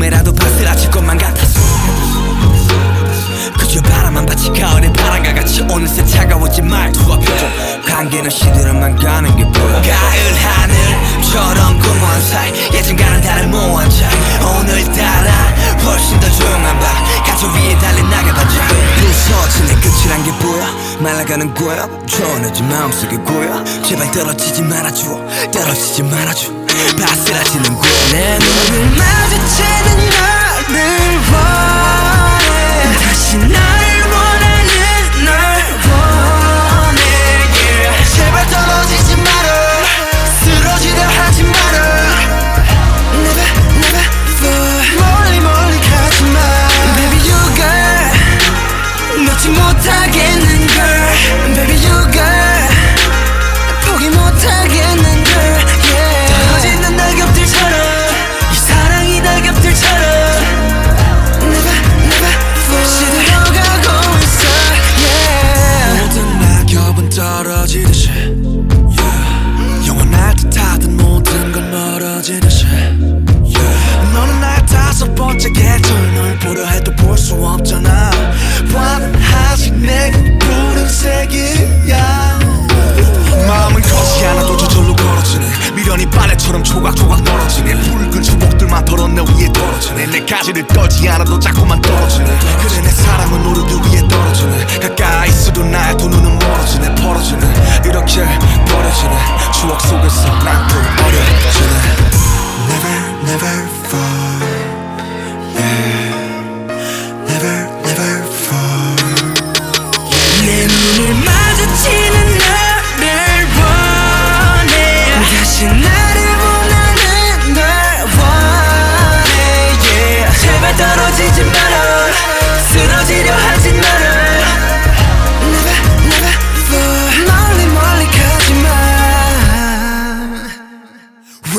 꿈에라도 파스라칠 것만 같아서. 그저 바람만 받지 가을의 바람과 같이 어느새 차가워진 말투와 표정. 관계는 시들어만 가는 게 보여. 가을 하늘처럼 공허한 사이 예전과는 다른 모호한 차이. 오늘따라 훨씬 더 조용한 밤 가족 위에 달린 나가 반짝 부서지네 끝이란 게 보여. 말라가는 거야 전해진 마음속에 고여 제발 떨어지지 말아줘 떨어지지 말아줘. 바스라지는 곳내 눈을 마주치는 너를 가지를 떨지 않아도 자꾸만 떨어지네. 그래 내 사랑은 오르드 위에 떨어지네. 가까이 있어도 나의 두 눈은 멀어지네 벌어지네.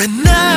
And now.